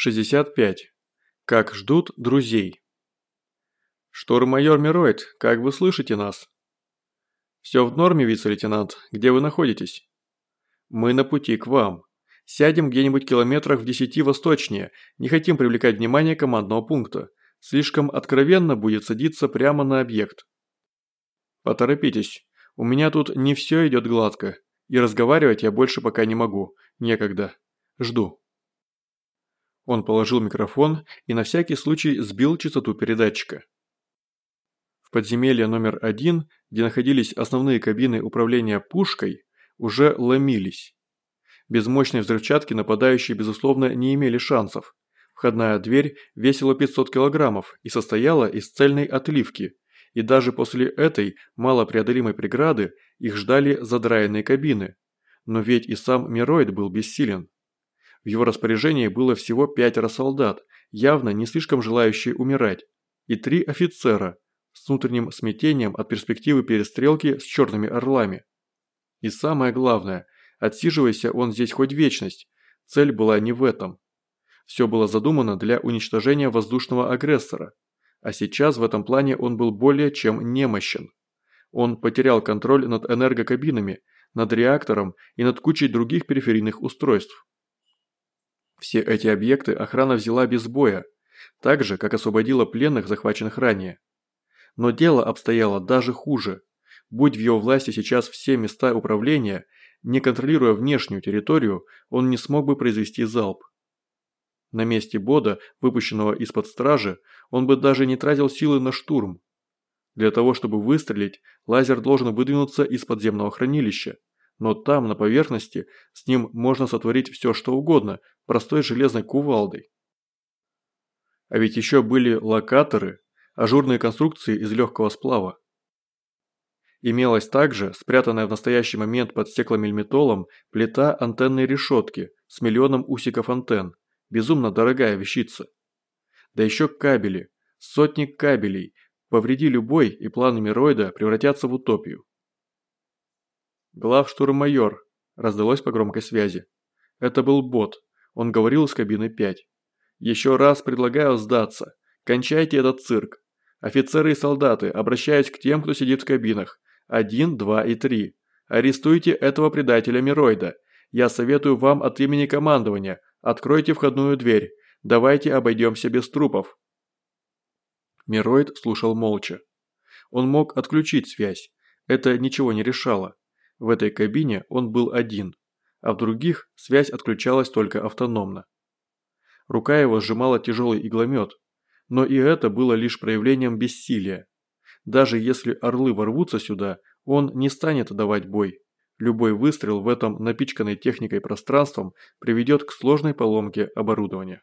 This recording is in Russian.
65. Как ждут друзей. Штурм-майор Мироид, как вы слышите нас? Все в норме, вице-лейтенант, где вы находитесь? Мы на пути к вам. Сядем где-нибудь километрах в десяти восточнее, не хотим привлекать внимание командного пункта. Слишком откровенно будет садиться прямо на объект. Поторопитесь, у меня тут не все идет гладко, и разговаривать я больше пока не могу, некогда. Жду. Он положил микрофон и на всякий случай сбил частоту передатчика. В подземелье номер один, где находились основные кабины управления пушкой, уже ломились. Без мощной взрывчатки нападающие, безусловно, не имели шансов. Входная дверь весила 500 килограммов и состояла из цельной отливки, и даже после этой малопреодолимой преграды их ждали задраенные кабины. Но ведь и сам Мироид был бессилен. В его распоряжении было всего пятеро солдат, явно не слишком желающие умирать, и три офицера с внутренним смятением от перспективы перестрелки с черными орлами. И самое главное, отсиживайся он здесь хоть вечность, цель была не в этом. Все было задумано для уничтожения воздушного агрессора, а сейчас в этом плане он был более чем немощен. Он потерял контроль над энергокабинами, над реактором и над кучей других периферийных устройств. Все эти объекты охрана взяла без боя, так же, как освободила пленных, захваченных ранее. Но дело обстояло даже хуже. Будь в его власти сейчас все места управления, не контролируя внешнюю территорию, он не смог бы произвести залп. На месте Бода, выпущенного из-под стражи, он бы даже не тратил силы на штурм. Для того, чтобы выстрелить, лазер должен выдвинуться из подземного хранилища, но там, на поверхности, с ним можно сотворить все что угодно, простой железной кувалдой. А ведь еще были локаторы, ажурные конструкции из легкого сплава. Имелась также, спрятанная в настоящий момент под стекломельметолом, плита антенной решетки с миллионом усиков антенн, безумно дорогая вещица. Да еще кабели, сотни кабелей, повреди любой и планы Мироида превратятся в утопию. «Главштурм-майор», – раздалось по громкой связи. Это был бот, он говорил из кабины 5. «Еще раз предлагаю сдаться. Кончайте этот цирк. Офицеры и солдаты, обращаюсь к тем, кто сидит в кабинах. Один, два и три. Арестуйте этого предателя Мироида. Я советую вам от имени командования. Откройте входную дверь. Давайте обойдемся без трупов». Мироид слушал молча. Он мог отключить связь. Это ничего не решало. В этой кабине он был один, а в других связь отключалась только автономно. Рука его сжимала тяжелый игломет, но и это было лишь проявлением бессилия. Даже если орлы ворвутся сюда, он не станет давать бой. Любой выстрел в этом напичканной техникой пространством приведет к сложной поломке оборудования.